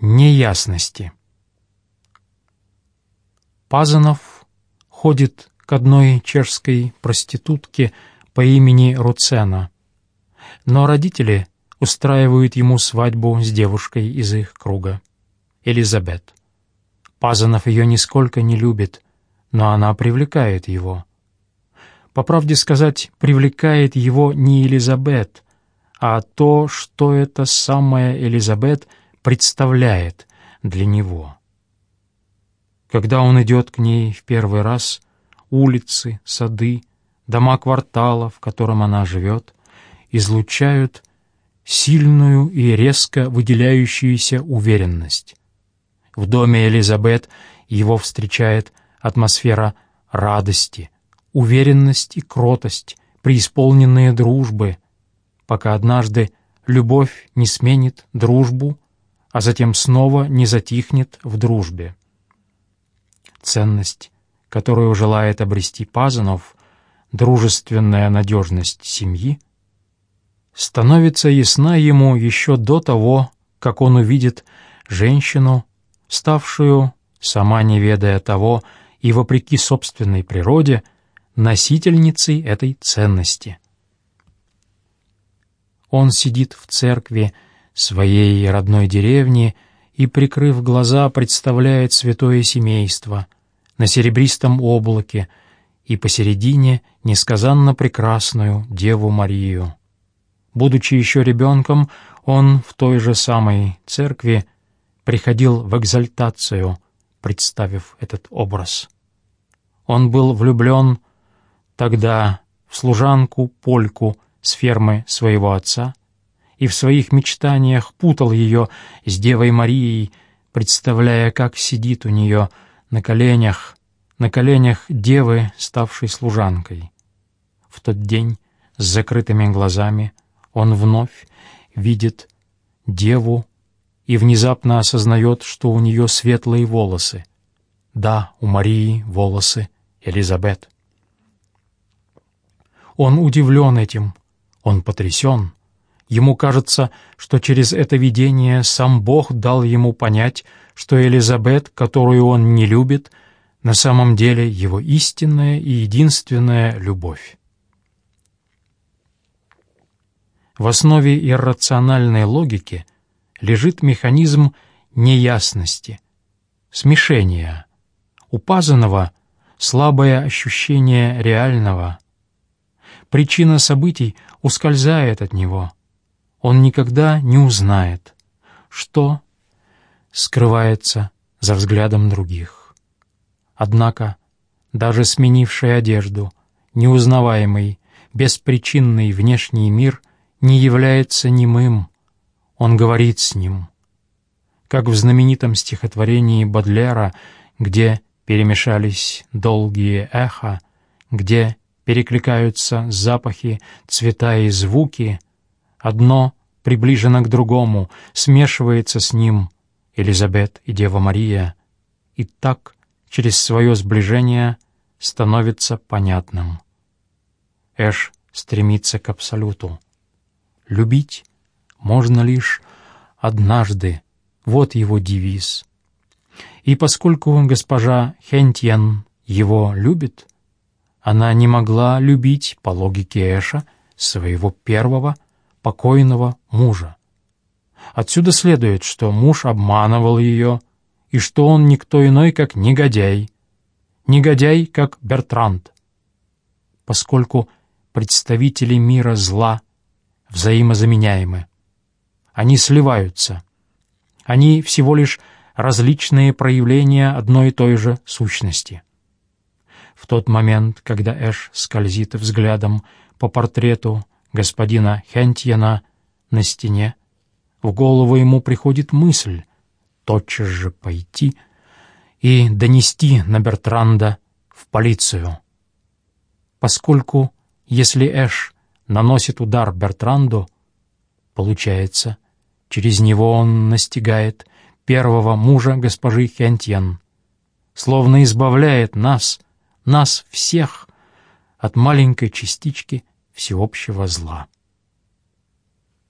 неясности. Пазанов ходит к одной чешской проститутке по имени Руцена, но родители устраивают ему свадьбу с девушкой из их круга, Элизабет. Пазанов ее нисколько не любит, но она привлекает его. По правде сказать, привлекает его не Элизабет, а то, что эта самая Элизабет представляет для него. Когда он идет к ней в первый раз, улицы, сады, дома квартала, в котором она живет, излучают сильную и резко выделяющуюся уверенность. В доме Элизабет его встречает атмосфера радости, уверенность и кротость, преисполненные дружбы, пока однажды любовь не сменит дружбу, а затем снова не затихнет в дружбе. Ценность, которую желает обрести Пазанов, дружественная надежность семьи, становится ясна ему еще до того, как он увидит женщину, ставшую, сама не ведая того и вопреки собственной природе, носительницей этой ценности. Он сидит в церкви своей родной деревни и, прикрыв глаза, представляет святое семейство на серебристом облаке и посередине несказанно прекрасную Деву Марию. Будучи еще ребенком, он в той же самой церкви приходил в экзальтацию, представив этот образ. Он был влюблен тогда в служанку Польку с фермы своего отца и в своих мечтаниях путал ее с Девой Марией, представляя, как сидит у нее на коленях, на коленях Девы, ставшей служанкой. В тот день с закрытыми глазами он вновь видит Деву и внезапно осознает, что у нее светлые волосы. Да, у Марии волосы Элизабет. Он удивлен этим, он потрясен. Ему кажется, что через это видение сам Бог дал ему понять, что Элизабет, которую он не любит, на самом деле его истинная и единственная любовь. В основе иррациональной логики — лежит механизм неясности, смешения. У Пазанова слабое ощущение реального. Причина событий ускользает от него. Он никогда не узнает, что скрывается за взглядом других. Однако, даже сменивший одежду, неузнаваемый, беспричинный внешний мир не является немым, он говорит с ним. Как в знаменитом стихотворении Бодлера, где перемешались долгие эхо, где перекликаются запахи, цвета и звуки, одно приближено к другому, смешивается с ним Элизабет и Дева Мария, и так через свое сближение становится понятным. Эш стремится к абсолюту. Любить можно лишь однажды. Вот его девиз. И поскольку госпожа Хентьян его любит, она не могла любить, по логике Эша, своего первого покойного мужа. Отсюда следует, что муж обманывал ее, и что он никто иной, как негодяй. Негодяй, как Бертранд. Поскольку представители мира зла взаимозаменяемы. Они сливаются. Они всего лишь различные проявления одной и той же сущности. В тот момент, когда Эш скользит взглядом по портрету господина Хентьена на стене, в голову ему приходит мысль тотчас же пойти и донести на Бертранда в полицию. Поскольку, если Эш наносит удар Бертранду, получается, Через него он настигает первого мужа госпожи Хентьян, словно избавляет нас, нас всех, от маленькой частички всеобщего зла.